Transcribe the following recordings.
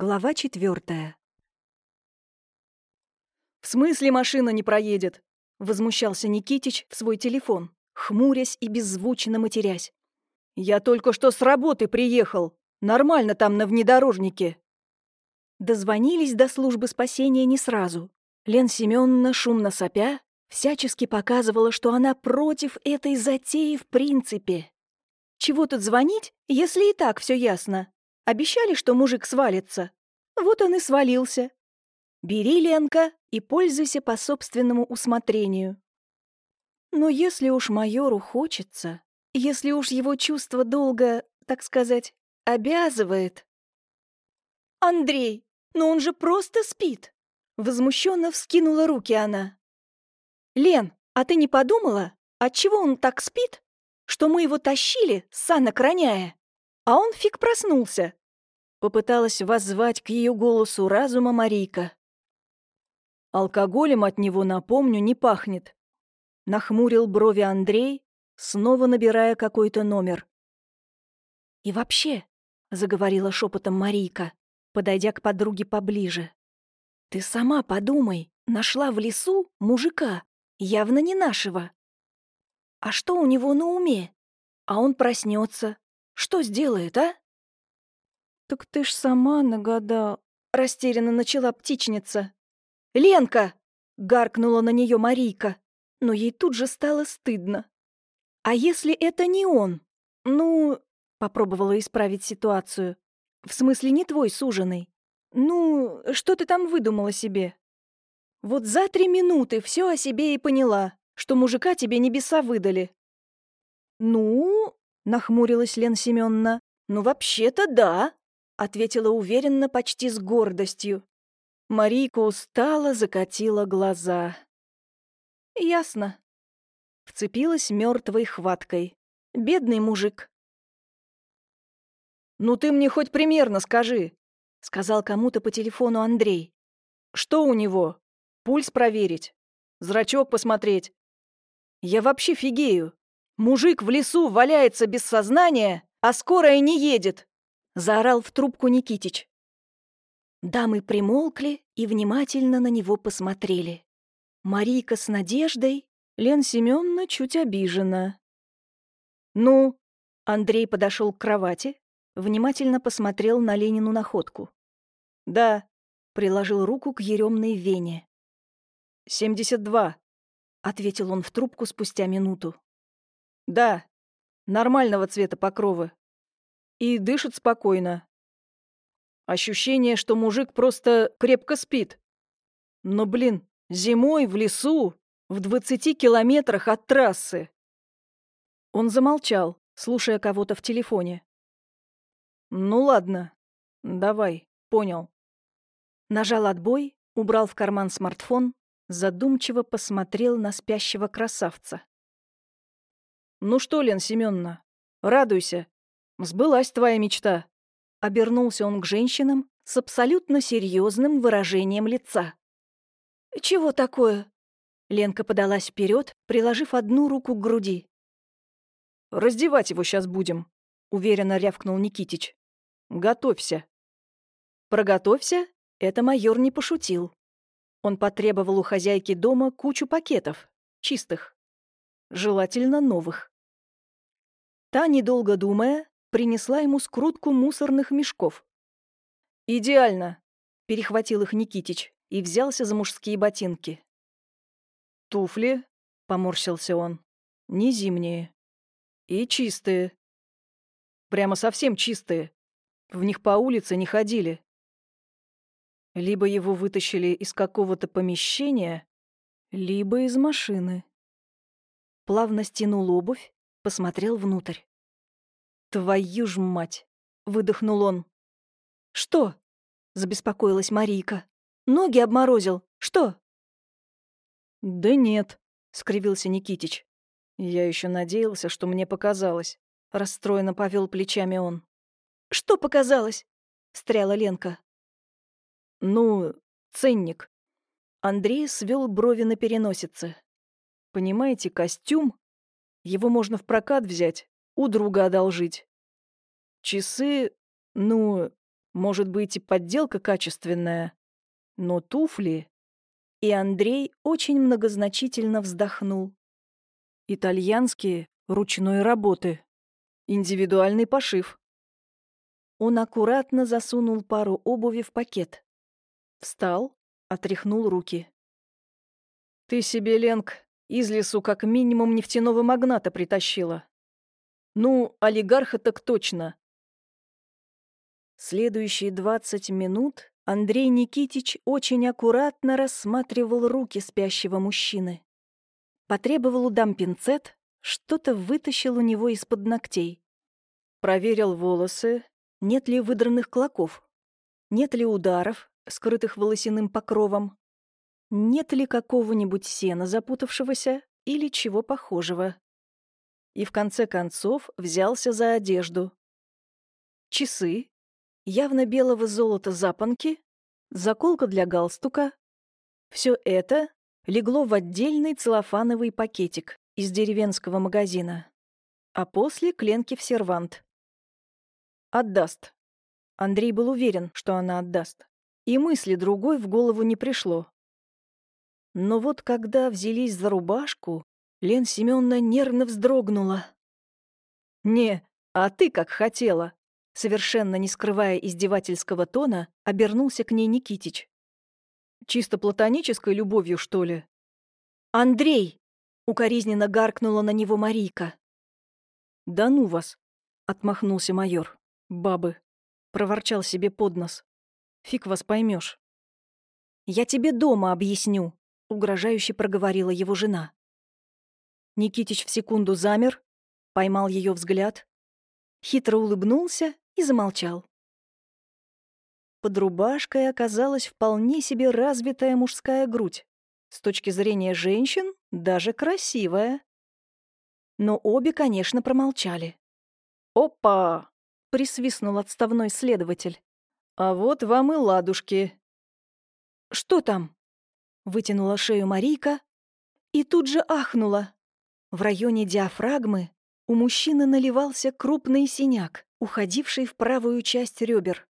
Глава четвертая. «В смысле машина не проедет?» — возмущался Никитич в свой телефон, хмурясь и беззвучно матерясь. «Я только что с работы приехал. Нормально там на внедорожнике». Дозвонились до службы спасения не сразу. Лен Семеновна, шумно сопя, всячески показывала, что она против этой затеи в принципе. Чего тут звонить, если и так все ясно? Обещали, что мужик свалится. Вот он и свалился. Бери, Ленка, и пользуйся по собственному усмотрению. Но если уж майору хочется, если уж его чувство долга, так сказать, обязывает... «Андрей, но он же просто спит!» Возмущенно вскинула руки она. «Лен, а ты не подумала, отчего он так спит, что мы его тащили, санок роняя, а он фиг проснулся?» Попыталась воззвать к ее голосу разума Марийка. «Алкоголем от него, напомню, не пахнет», — нахмурил брови Андрей, снова набирая какой-то номер. «И вообще», — заговорила шепотом Марийка, подойдя к подруге поближе, «ты сама подумай, нашла в лесу мужика, явно не нашего. А что у него на уме? А он проснется. Что сделает, а?» «Так ты ж сама нагадал...» — растерянно начала птичница. «Ленка!» — гаркнула на нее Марийка, но ей тут же стало стыдно. «А если это не он? Ну...» — попробовала исправить ситуацию. «В смысле, не твой суженый. Ну, что ты там выдумала себе?» «Вот за три минуты все о себе и поняла, что мужика тебе небеса выдали». «Ну...» — нахмурилась Лен Семеновна. «Ну, вообще-то да», ответила уверенно, почти с гордостью. Марийка устало закатила глаза. «Ясно». Вцепилась мертвой хваткой. «Бедный мужик». «Ну ты мне хоть примерно скажи», — сказал кому-то по телефону Андрей. «Что у него? Пульс проверить? Зрачок посмотреть? Я вообще фигею. Мужик в лесу валяется без сознания, а скорая не едет заорал в трубку Никитич. Дамы примолкли и внимательно на него посмотрели. Марийка с надеждой, Лен Семеновна чуть обижена. «Ну?» Андрей подошел к кровати, внимательно посмотрел на Ленину находку. «Да», — приложил руку к еремной вене. «Семьдесят два», — ответил он в трубку спустя минуту. «Да, нормального цвета покровы и дышит спокойно. Ощущение, что мужик просто крепко спит. Но, блин, зимой в лесу, в двадцати километрах от трассы. Он замолчал, слушая кого-то в телефоне. «Ну ладно, давай, понял». Нажал отбой, убрал в карман смартфон, задумчиво посмотрел на спящего красавца. «Ну что, Лен Семеновна, радуйся. Сбылась твоя мечта!» Обернулся он к женщинам с абсолютно серьезным выражением лица. «Чего такое?» Ленка подалась вперед, приложив одну руку к груди. «Раздевать его сейчас будем», — уверенно рявкнул Никитич. «Готовься». «Проготовься» — это майор не пошутил. Он потребовал у хозяйки дома кучу пакетов, чистых, желательно новых. Та, недолго думая, принесла ему скрутку мусорных мешков. «Идеально!» — перехватил их Никитич и взялся за мужские ботинки. «Туфли?» — поморщился он. «Не зимние. И чистые. Прямо совсем чистые. В них по улице не ходили. Либо его вытащили из какого-то помещения, либо из машины». Плавно стянул обувь, посмотрел внутрь. «Твою ж мать!» — выдохнул он. «Что?» — забеспокоилась Марийка. «Ноги обморозил. Что?» «Да нет», — скривился Никитич. «Я еще надеялся, что мне показалось». Расстроенно повел плечами он. «Что показалось?» — встряла Ленка. «Ну, ценник». Андрей свел брови на переносице. «Понимаете, костюм? Его можно в прокат взять, у друга одолжить. Часы, ну, Может быть, и подделка качественная. Но туфли... И Андрей очень многозначительно вздохнул. Итальянские, ручной работы. Индивидуальный пошив. Он аккуратно засунул пару обуви в пакет. Встал, отряхнул руки. «Ты себе, Ленк, из лесу как минимум нефтяного магната притащила. Ну, олигарха так точно». Следующие двадцать минут Андрей Никитич очень аккуратно рассматривал руки спящего мужчины. Потребовал у дам пинцет, что-то вытащил у него из-под ногтей. Проверил волосы, нет ли выдранных клоков, нет ли ударов, скрытых волосяным покровом, нет ли какого-нибудь сена запутавшегося или чего похожего. И в конце концов взялся за одежду. Часы, явно белого золота запонки, заколка для галстука. Все это легло в отдельный целлофановый пакетик из деревенского магазина, а после кленки в сервант. Отдаст. Андрей был уверен, что она отдаст. И мысли другой в голову не пришло. Но вот когда взялись за рубашку, Лен Семеновна нервно вздрогнула. «Не, а ты как хотела!» Совершенно не скрывая издевательского тона, обернулся к ней Никитич. «Чисто платонической любовью, что ли?» «Андрей!» — укоризненно гаркнула на него Марийка. «Да ну вас!» — отмахнулся майор. «Бабы!» — проворчал себе под нос. «Фиг вас поймешь. «Я тебе дома объясню», — угрожающе проговорила его жена. Никитич в секунду замер, поймал ее взгляд, хитро улыбнулся и замолчал. Под рубашкой оказалась вполне себе развитая мужская грудь. С точки зрения женщин, даже красивая. Но обе, конечно, промолчали. «Опа!» — присвистнул отставной следователь. «А вот вам и ладушки». «Что там?» — вытянула шею Марийка и тут же ахнула. В районе диафрагмы у мужчины наливался крупный синяк, уходивший в правую часть ребер.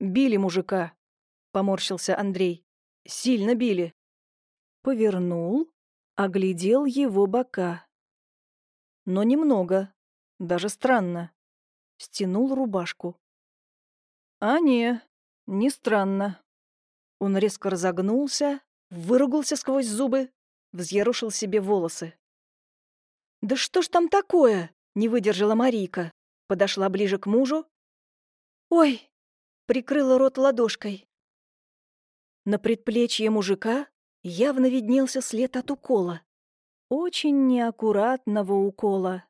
«Били мужика», — поморщился Андрей. «Сильно били». Повернул, оглядел его бока. Но немного, даже странно стянул рубашку. А не, не странно. Он резко разогнулся, выругался сквозь зубы, взъерушил себе волосы. «Да что ж там такое?» — не выдержала Марийка. Подошла ближе к мужу. «Ой!» — прикрыла рот ладошкой. На предплечье мужика явно виднелся след от укола. Очень неаккуратного укола.